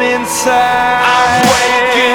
I'm inside. I'm waking.